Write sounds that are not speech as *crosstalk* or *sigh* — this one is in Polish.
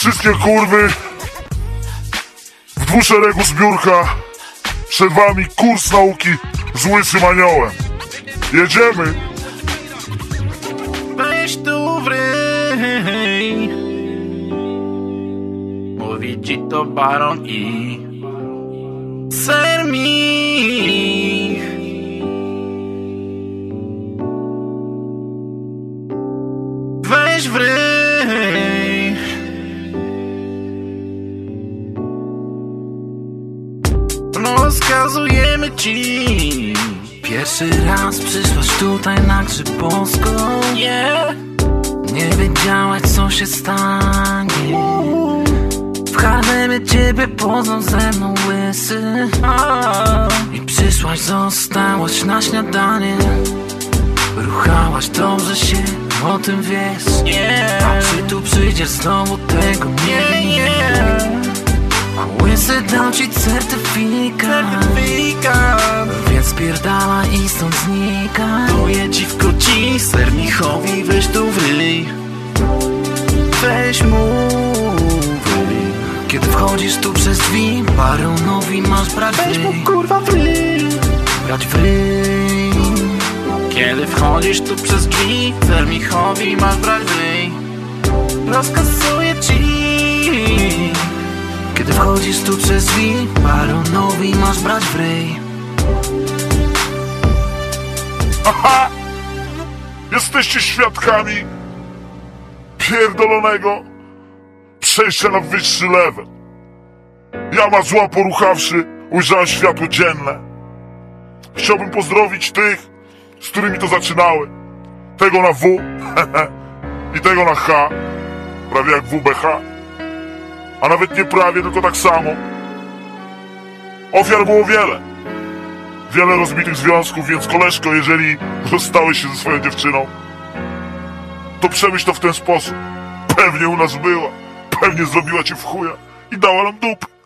Wszystkie kurwy w dwuszeregu zbiórka. Przed wami kurs nauki z łysym aniołem. Jedziemy. Weź tu wryj Mówi ci to baron i Ser mi Weź wryj Rozkazujemy ci. Pierwszy raz przyszłaś tutaj na Grzybowską Yeah Nie wiedziałaś co się stanie. W Harlemie ciebie poznał ze mną łysy. I przyszłaś, zostałaś na śniadanie. Ruchałaś, dobrze się o tym wiesz. A czy tu przyjdziesz znowu tego nie A łysy dał ci certyfikat. Certyfikat. Więc spierdala i stąd znika. Daję ci w koci ser Michowi weź tu wryj. Weź mu wryj. Kiedy wchodzisz tu przez drzwi Baronowi masz brać Weź mu kurwa wryj. Brać wryj. Kiedy wchodzisz tu przez drzwi Ser Michowi masz brać wryj Rozkazuję ci Kiedy wchodzisz tu przez drzwi Baronowi masz brać wryj Aha! Jesteście świadkami pierdolonego przejścia na wyższy level. Jama zła poruchawszy, ujrzałem światło dzienne. Chciałbym pozdrowić tych, z którymi to zaczynały. Tego na W *laughs* i tego na H, prawie jak WBH. A nawet nie prawie, tylko tak samo. Ofiar było wiele. Wiele rozbitych związków, więc koleżko, jeżeli rozstałeś się ze swoją dziewczyną, to przemyśl to w ten sposób. Pewnie u nas była, pewnie zrobiła cię w chuja i dała nam dupy.